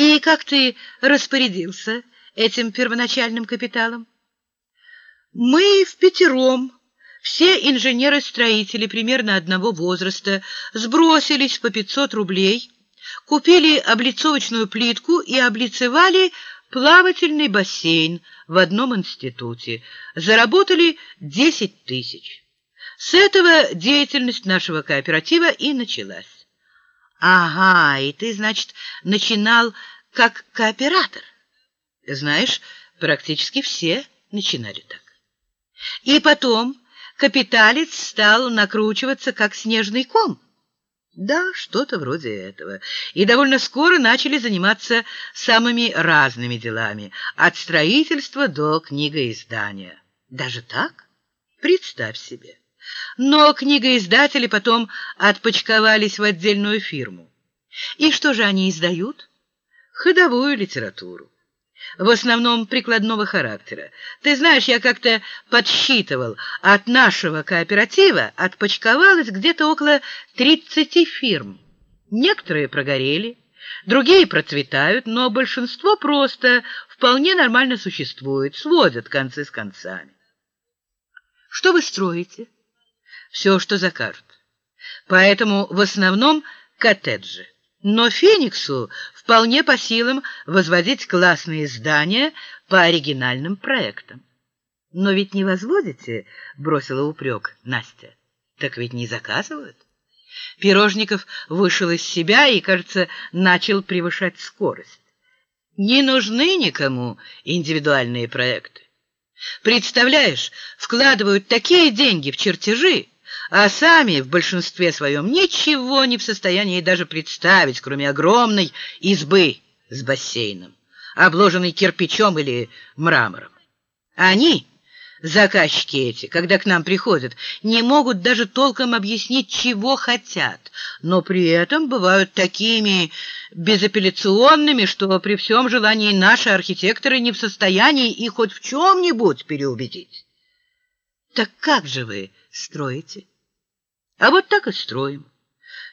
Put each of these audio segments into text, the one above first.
И как ты распорядился этим первоначальным капиталом? Мы в пятером, все инженеры-строители примерно одного возраста, сбросились по 500 рублей, купили облицовочную плитку и облицевали плавательный бассейн в одном институте. Заработали 10 тысяч. С этого деятельность нашего кооператива и началась. Ага, и ты, значит, начинал как кооператор. Знаешь, практически все начинали так. И потом капиталец стал накручиваться как снежный ком. Да, что-то вроде этого. И довольно скоро начали заниматься самыми разными делами, от строительства до книгоиздания. Даже так? Представь себе. Но книгоиздатели потом отпочковались в отдельную фирму. И что же они издают? Ходовую литературу. В основном прикладного характера. Ты знаешь, я как-то подсчитывал, от нашего кооператива отпочковалось где-то около 30 фирм. Некоторые прогорели, другие процветают, но большинство просто вполне нормально существует, сводят концы с концами. Что вы строите? Все, что закажут. Поэтому в основном коттеджи. Но Фениксу вполне по силам возводить классные здания по оригинальным проектам. «Но ведь не возводите?» — бросила упрек Настя. «Так ведь не заказывают?» Пирожников вышел из себя и, кажется, начал превышать скорость. «Не нужны никому индивидуальные проекты. Представляешь, вкладывают такие деньги в чертежи, а сами в большинстве своем ничего не в состоянии даже представить, кроме огромной избы с бассейном, обложенной кирпичом или мрамором. Они, заказчики эти, когда к нам приходят, не могут даже толком объяснить, чего хотят, но при этом бывают такими безапелляционными, что при всем желании наши архитекторы не в состоянии их хоть в чем-нибудь переубедить. Так как же вы строите? А вот так и строим.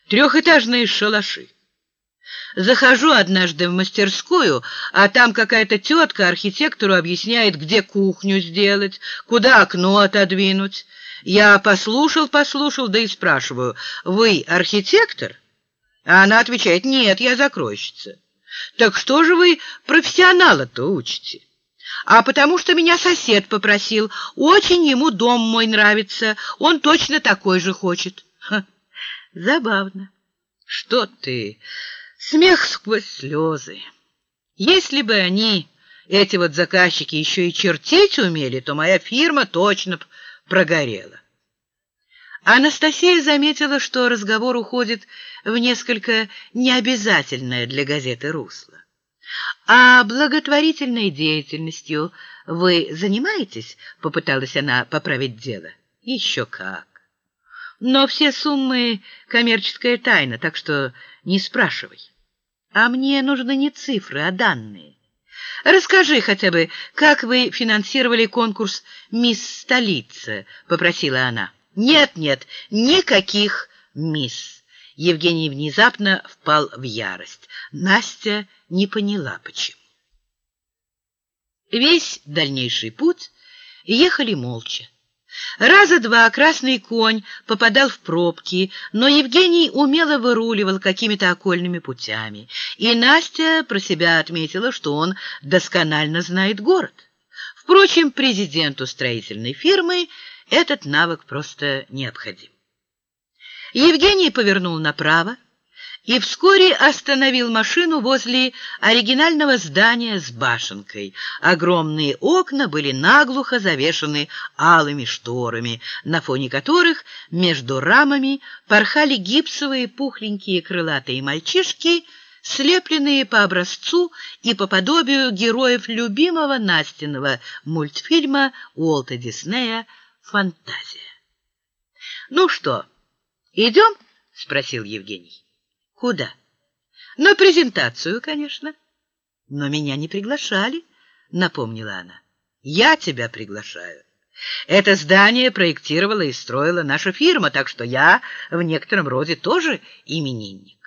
Трехэтажные шалаши. Захожу однажды в мастерскую, а там какая-то тетка архитектору объясняет, где кухню сделать, куда окно отодвинуть. Я послушал, послушал, да и спрашиваю, вы архитектор? А она отвечает, нет, я закройщица. Так что же вы профессионала-то учите? А потому что меня сосед попросил. Очень ему дом мой нравится. Он точно такой же хочет. Ха, забавно. Что ты? Смех сквозь слезы. Если бы они, эти вот заказчики, еще и чертить умели, то моя фирма точно прогорела. Анастасия заметила, что разговор уходит в несколько необязательное для газеты русло. «А благотворительной деятельностью вы занимаетесь?» — попыталась она поправить дело. «Еще как. Но все суммы — коммерческая тайна, так что не спрашивай. А мне нужны не цифры, а данные. Расскажи хотя бы, как вы финансировали конкурс «Мисс Столица», — попросила она. «Нет, нет, никаких «Мисс». Евгений внезапно впал в ярость. Настя не поняла, почему. Весь дальнейший путь ехали молча. Раза два красный конь попадал в пробки, но Евгений умело выруливал какими-то окольными путями, и Настя про себя отметила, что он досконально знает город. Впрочем, президенту строительной фирмы этот навык просто необходим. Евгений повернул направо, и вскоре остановил машину возле оригинального здания с башенкой. Огромные окна были наглухо завешаны алыми шторами, на фоне которых между рамами порхали гипсовые пухленькие крылатые мальчишки, слепленные по образцу и по подобию героев любимого Настиного мультфильма Уолта Диснея «Фантазия». «Ну что, идем?» — спросил Евгений. Куда? На презентацию, конечно. Но меня не приглашали, напомнила она. Я тебя приглашаю. Это здание проектировала и строила наша фирма, так что я в некотором роде тоже именинник.